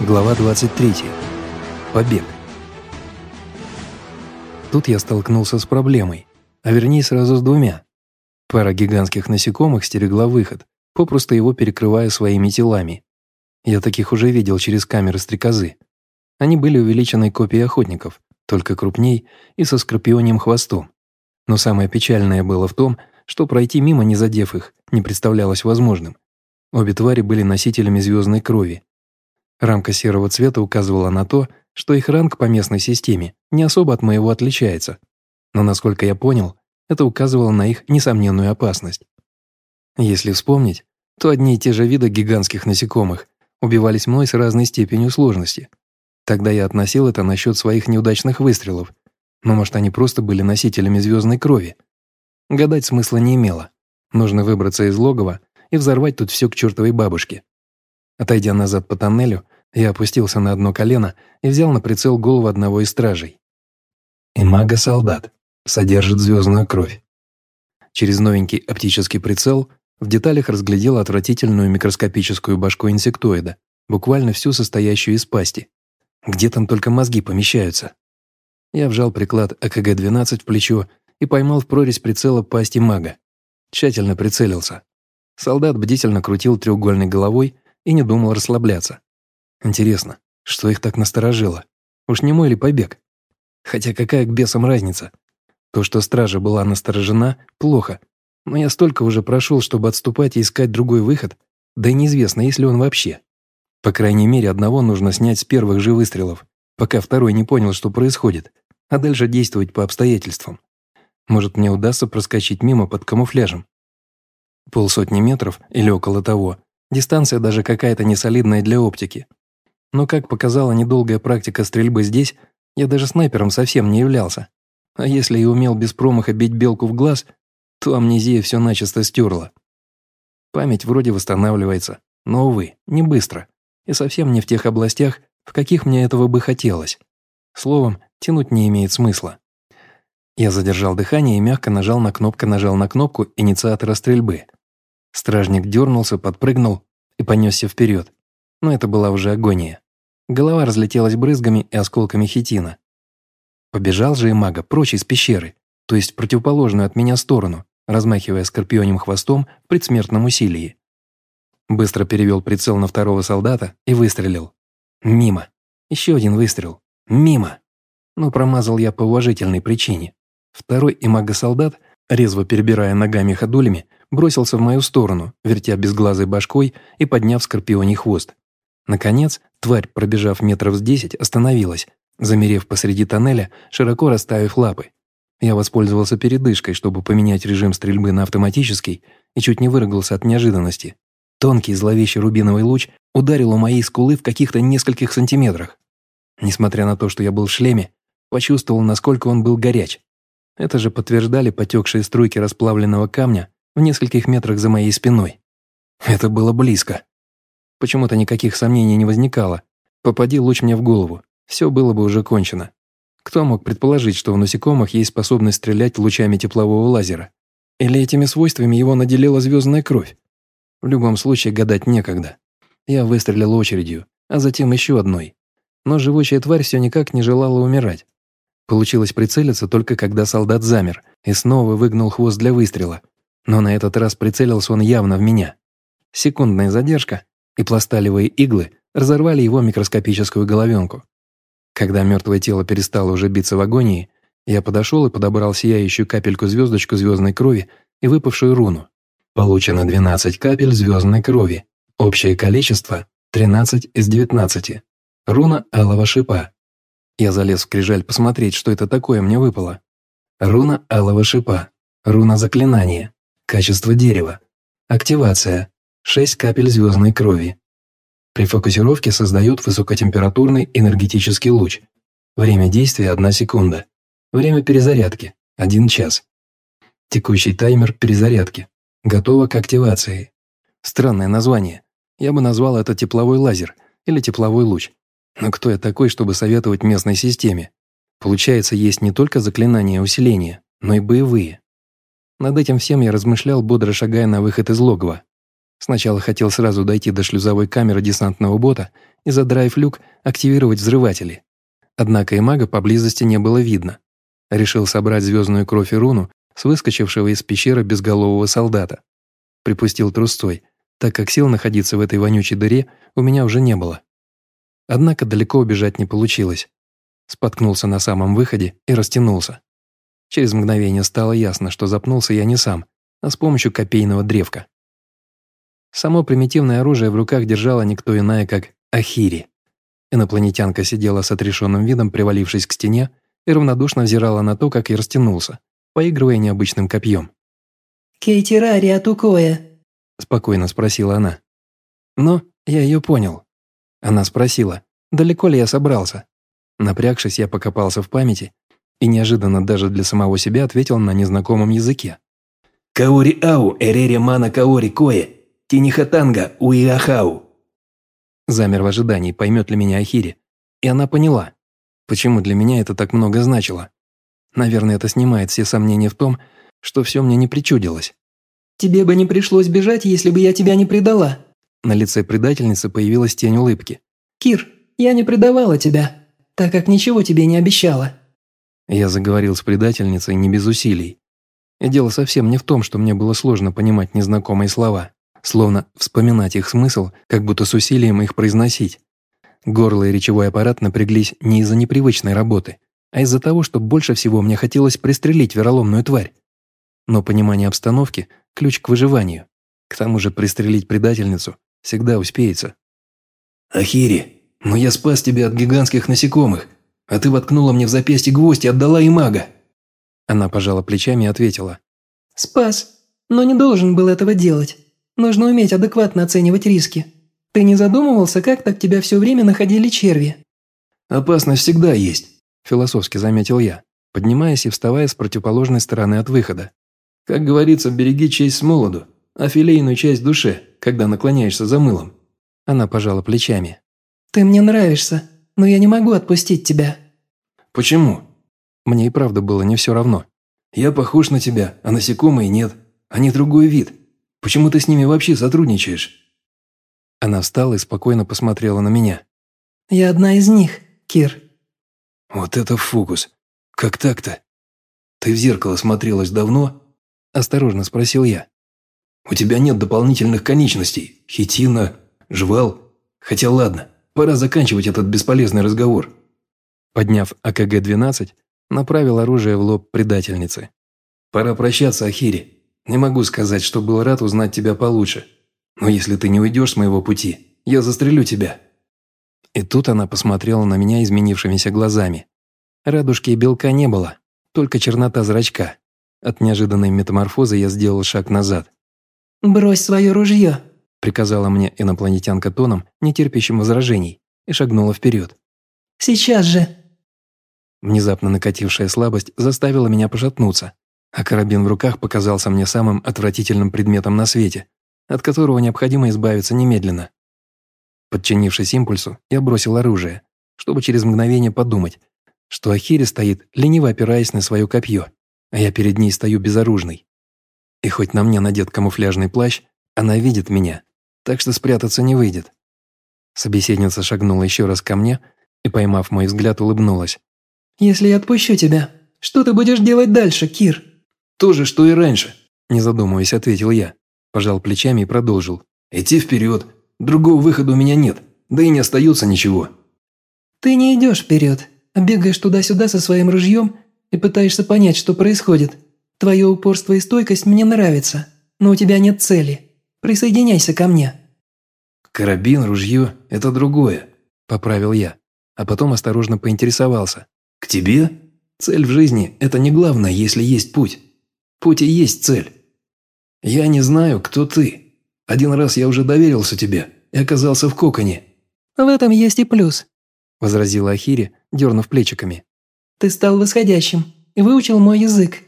Глава 23. Побег. Тут я столкнулся с проблемой, а вернее сразу с двумя. Пара гигантских насекомых стерегла выход, попросту его перекрывая своими телами. Я таких уже видел через камеры стрекозы. Они были увеличенной копией охотников, только крупней и со скорпионьим хвостом. Но самое печальное было в том, что пройти мимо, не задев их, не представлялось возможным. Обе твари были носителями звездной крови, Рамка серого цвета указывала на то, что их ранг по местной системе не особо от моего отличается. Но, насколько я понял, это указывало на их несомненную опасность. Если вспомнить, то одни и те же виды гигантских насекомых убивались мной с разной степенью сложности. Тогда я относил это насчет своих неудачных выстрелов, но может они просто были носителями звездной крови. Гадать смысла не имело. Нужно выбраться из логова и взорвать тут все к чертовой бабушке. Отойдя назад по тоннелю, я опустился на одно колено и взял на прицел голову одного из стражей. Имага-солдат. Содержит звездную кровь. Через новенький оптический прицел в деталях разглядел отвратительную микроскопическую башку инсектоида, буквально всю состоящую из пасти. Где там только мозги помещаются? Я вжал приклад АКГ-12 в плечо и поймал в прорезь прицела пасти мага. Тщательно прицелился. Солдат бдительно крутил треугольной головой и не думал расслабляться. Интересно, что их так насторожило? Уж не мой ли побег? Хотя какая к бесам разница? То, что стража была насторожена, плохо. Но я столько уже прошел, чтобы отступать и искать другой выход, да и неизвестно, есть ли он вообще. По крайней мере, одного нужно снять с первых же выстрелов, пока второй не понял, что происходит, а дальше действовать по обстоятельствам. Может, мне удастся проскочить мимо под камуфляжем. Полсотни метров или около того Дистанция даже какая-то несолидная для оптики. Но, как показала недолгая практика стрельбы здесь, я даже снайпером совсем не являлся. А если и умел без промаха бить белку в глаз, то амнезия все начисто стерла. Память вроде восстанавливается, но, увы, не быстро. И совсем не в тех областях, в каких мне этого бы хотелось. Словом, тянуть не имеет смысла. Я задержал дыхание и мягко нажал на кнопку нажал на кнопку инициатора стрельбы – Стражник дернулся, подпрыгнул и понесся вперед. Но это была уже агония. Голова разлетелась брызгами и осколками хитина. Побежал же и мага прочь из пещеры, то есть в противоположную от меня сторону, размахивая скорпионим хвостом в предсмертном усилии. Быстро перевел прицел на второго солдата и выстрелил. Мимо. Еще один выстрел. Мимо. Но промазал я по уважительной причине. Второй имага-солдат, резво перебирая ногами ходулями, бросился в мою сторону, вертя безглазой башкой и подняв скорпионий хвост. Наконец, тварь, пробежав метров с десять, остановилась, замерев посреди тоннеля, широко расставив лапы. Я воспользовался передышкой, чтобы поменять режим стрельбы на автоматический и чуть не выругался от неожиданности. Тонкий зловещий рубиновый луч ударил у моей скулы в каких-то нескольких сантиметрах. Несмотря на то, что я был в шлеме, почувствовал, насколько он был горяч. Это же подтверждали потекшие струйки расплавленного камня в нескольких метрах за моей спиной. Это было близко. Почему-то никаких сомнений не возникало. Попади луч мне в голову, все было бы уже кончено. Кто мог предположить, что у насекомых есть способность стрелять лучами теплового лазера? Или этими свойствами его наделила звездная кровь? В любом случае гадать некогда. Я выстрелил очередью, а затем еще одной. Но живучая тварь все никак не желала умирать. Получилось прицелиться только когда солдат замер и снова выгнул хвост для выстрела, но на этот раз прицелился он явно в меня. Секундная задержка, и пласталевые иглы разорвали его микроскопическую головенку. Когда мертвое тело перестало уже биться в агонии, я подошел и подобрал сияющую капельку-звездочку звездной крови и выпавшую руну. Получено 12 капель звездной крови. Общее количество – 13 из 19. Руна алого шипа. Я залез в крижаль посмотреть, что это такое мне выпало. Руна алого шипа. Руна заклинания. Качество дерева. Активация. 6 капель звездной крови. При фокусировке создают высокотемпературный энергетический луч. Время действия – 1 секунда. Время перезарядки – 1 час. Текущий таймер перезарядки. Готово к активации. Странное название. Я бы назвал это тепловой лазер или тепловой луч. Но кто я такой, чтобы советовать местной системе? Получается, есть не только заклинания усиления, но и боевые. Над этим всем я размышлял, бодро шагая на выход из логова. Сначала хотел сразу дойти до шлюзовой камеры десантного бота и, задраив люк, активировать взрыватели. Однако и мага поблизости не было видно. Решил собрать звездную кровь и руну с выскочившего из пещеры безголового солдата. Припустил трусцой, так как сил находиться в этой вонючей дыре у меня уже не было. Однако далеко убежать не получилось. Споткнулся на самом выходе и растянулся. Через мгновение стало ясно, что запнулся я не сам, а с помощью копейного древка. Само примитивное оружие в руках держала никто иная, как Ахири. Инопланетянка сидела с отрешенным видом, привалившись к стене, и равнодушно взирала на то, как я растянулся, поигрывая необычным копьем. «Кейтирари Атукоя», – спокойно спросила она. Но я ее понял. Она спросила, далеко ли я собрался. Напрягшись, я покопался в памяти и неожиданно даже для самого себя ответил на незнакомом языке. «Каори ау эрере мана каори кое, тинихатанга уиахау». Замер в ожидании, поймет ли меня Ахири. И она поняла, почему для меня это так много значило. Наверное, это снимает все сомнения в том, что все мне не причудилось. «Тебе бы не пришлось бежать, если бы я тебя не предала». На лице предательницы появилась тень улыбки. «Кир, я не предавала тебя, так как ничего тебе не обещала». Я заговорил с предательницей не без усилий. И дело совсем не в том, что мне было сложно понимать незнакомые слова, словно вспоминать их смысл, как будто с усилием их произносить. Горло и речевой аппарат напряглись не из-за непривычной работы, а из-за того, что больше всего мне хотелось пристрелить вероломную тварь. Но понимание обстановки – ключ к выживанию. К тому же пристрелить предательницу всегда успеется. «Ахири, но я спас тебя от гигантских насекомых, а ты воткнула мне в запястье гвоздь и отдала и мага». Она пожала плечами и ответила. «Спас, но не должен был этого делать. Нужно уметь адекватно оценивать риски. Ты не задумывался, как так тебя все время находили черви?» «Опасность всегда есть», – философски заметил я, поднимаясь и вставая с противоположной стороны от выхода. Как говорится, береги честь с молоду, а филейную часть душе, когда наклоняешься за мылом». Она пожала плечами. «Ты мне нравишься, но я не могу отпустить тебя». «Почему?» Мне и правда было не все равно. «Я похож на тебя, а насекомые нет. Они другой вид. Почему ты с ними вообще сотрудничаешь?» Она встала и спокойно посмотрела на меня. «Я одна из них, Кир». «Вот это фокус. Как так-то? Ты в зеркало смотрелась давно?» – осторожно спросил я. «У тебя нет дополнительных конечностей, хитина, жвал. Хотя ладно, пора заканчивать этот бесполезный разговор». Подняв АКГ-12, направил оружие в лоб предательницы. «Пора прощаться, Ахири. Не могу сказать, что был рад узнать тебя получше. Но если ты не уйдешь с моего пути, я застрелю тебя». И тут она посмотрела на меня изменившимися глазами. Радужки и белка не было, только чернота зрачка. От неожиданной метаморфозы я сделал шаг назад. «Брось свое ружье», – приказала мне инопланетянка тоном, не терпящим возражений, и шагнула вперед. «Сейчас же!» Внезапно накатившая слабость заставила меня пошатнуться, а карабин в руках показался мне самым отвратительным предметом на свете, от которого необходимо избавиться немедленно. Подчинившись импульсу, я бросил оружие, чтобы через мгновение подумать, что Ахири стоит, лениво опираясь на свое копье а я перед ней стою безоружный. И хоть на мне надет камуфляжный плащ, она видит меня, так что спрятаться не выйдет. Собеседница шагнула еще раз ко мне и, поймав мой взгляд, улыбнулась. «Если я отпущу тебя, что ты будешь делать дальше, Кир?» «То же, что и раньше», – не задумываясь, ответил я. Пожал плечами и продолжил. «Идти вперед. Другого выхода у меня нет, да и не остается ничего». «Ты не идешь вперед, а бегаешь туда-сюда со своим ружьем и пытаешься понять, что происходит. Твое упорство и стойкость мне нравятся, но у тебя нет цели. Присоединяйся ко мне». «Карабин, ружье – это другое», – поправил я, а потом осторожно поинтересовался. «К тебе? Цель в жизни – это не главное, если есть путь. Путь и есть цель. Я не знаю, кто ты. Один раз я уже доверился тебе и оказался в коконе». «В этом есть и плюс», – возразила Ахири, дернув плечиками. Ты стал восходящим и выучил мой язык.